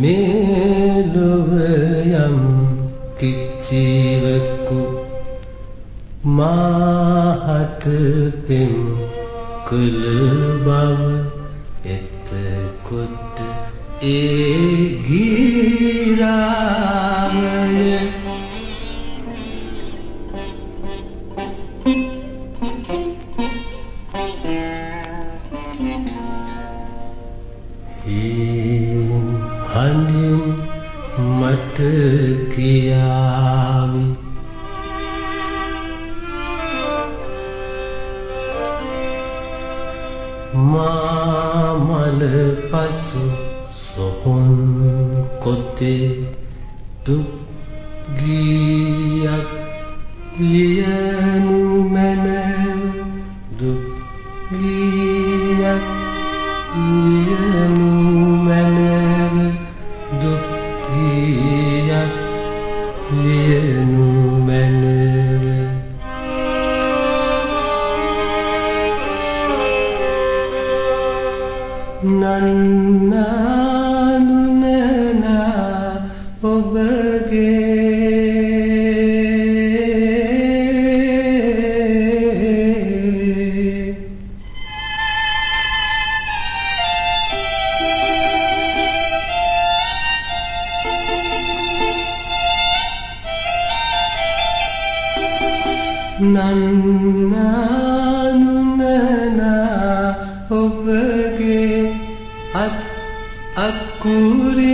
මේ ලොව යම් කිච්චිවකු මාහත පෙම් කුල බව එතකොට ඒ ගී හඳින් මට කියාවි. මාමල පසු සොහොන් කොතේ දුක් ගියක් ලියනු මැන දුක් ගියක් ලියනු ලියනු නන්නානුනනා ඔබගේ අත් අකුරින්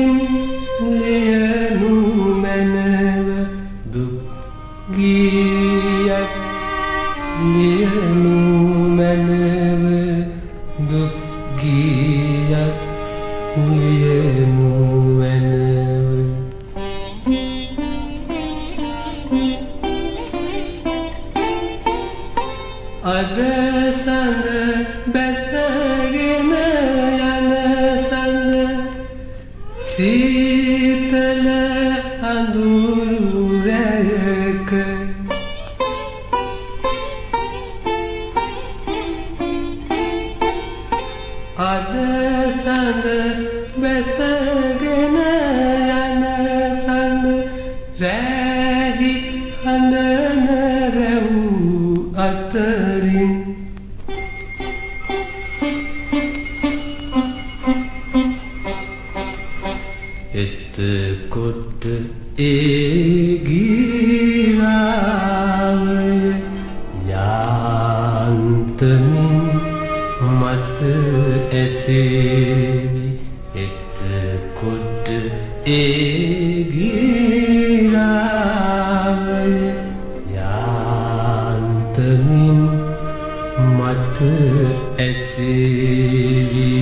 අද සඳ බැසගෙන යන සඳ සීතල අඳුරු රැයක අද සඳ බැසගෙන යන සඳ රැහි අතරින් එතකොට ඒ ගිරාවය යාන්තමින් මත ඇසේවි එතකොට ඒ ගිරාවය යාන්තමින් මත ඇසේවි